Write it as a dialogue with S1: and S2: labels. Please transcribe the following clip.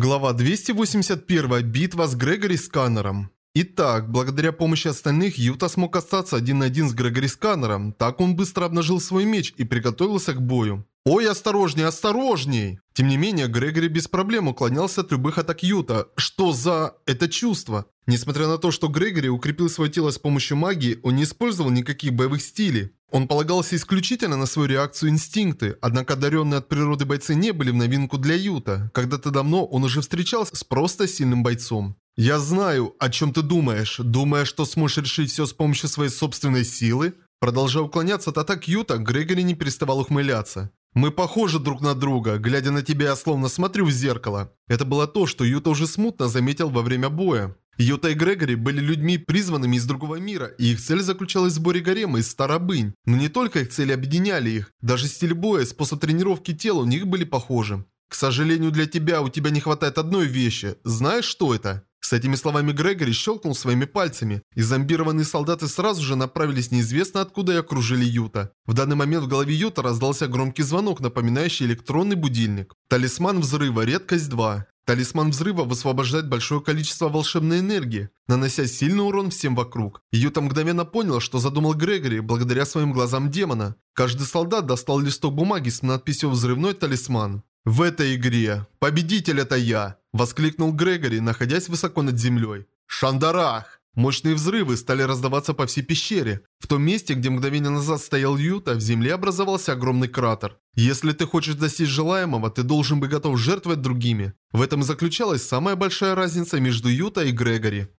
S1: Глава 281. Битва с Грегори Сканером. Итак, благодаря помощи остальных, Юта смог остаться один на один с Грегори Сканером. Так он быстро обнажил свой меч и приготовился к бою. «Ой, осторожней, осторожней!» Тем не менее, Грегори без проблем уклонялся от любых атак Юта. Что за... это чувство? Несмотря на то, что Грегори укрепил свое тело с помощью магии, он не использовал никаких боевых стилей. Он полагался исключительно на свою реакцию инстинкты, однако одаренные от природы бойцы не были в новинку для Юта. Когда-то давно он уже встречался с просто сильным бойцом. «Я знаю, о чем ты думаешь. Думаешь, что сможешь решить все с помощью своей собственной силы?» Продолжая уклоняться от атак Юта, Грегори не переставал ухмыляться. «Мы похожи друг на друга. Глядя на тебя, я словно смотрю в зеркало». Это было то, что Юта уже смутно заметил во время боя. Юта и Грегори были людьми, призванными из другого мира, и их цель заключалась в сборе гарема из старобынь. Но не только их цели объединяли их, даже стиль боя, способ тренировки тела у них были похожи. К сожалению для тебя, у тебя не хватает одной вещи. Знаешь, что это? С этими словами Грегори щелкнул своими пальцами, и зомбированные солдаты сразу же направились неизвестно откуда и окружили Юта. В данный момент в голове Юта раздался громкий звонок, напоминающий электронный будильник. Талисман взрыва, редкость 2. Талисман взрыва высвобождает большое количество волшебной энергии, нанося сильный урон всем вокруг. Юта мгновенно понял, что задумал Грегори благодаря своим глазам демона. Каждый солдат достал листок бумаги с надписью «Взрывной талисман». «В этой игре победитель это я!» – воскликнул Грегори, находясь высоко над землей. «Шандарах!» Мощные взрывы стали раздаваться по всей пещере. В том месте, где мгновение назад стоял Юта, в земле образовался огромный кратер. Если ты хочешь достичь желаемого, ты должен быть готов жертвовать другими. В этом заключалась самая большая разница между Юта и Грегори.